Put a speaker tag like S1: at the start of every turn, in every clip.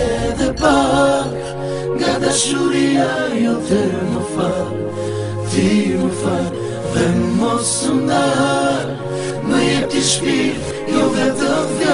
S1: edhe pak Nga dashuria jo të më fal Ti më fal dhe mos më ndar Më jep ti shpirë jo vetë vjar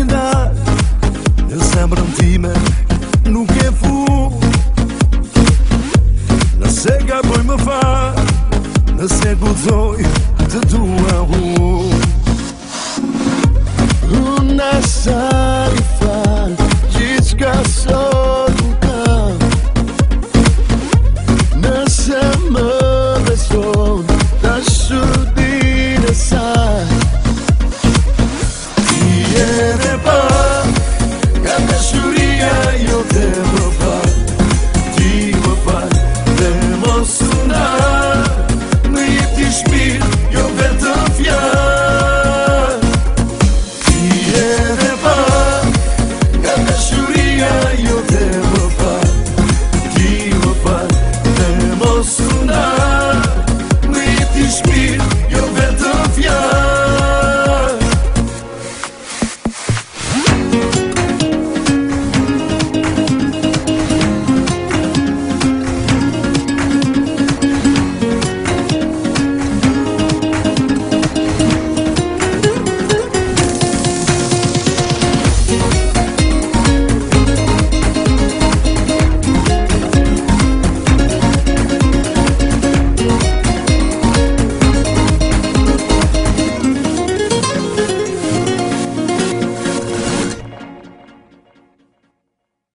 S1: Eu Eu sembra mas nunca fui Na cega boi me faz Na cego o de tua rua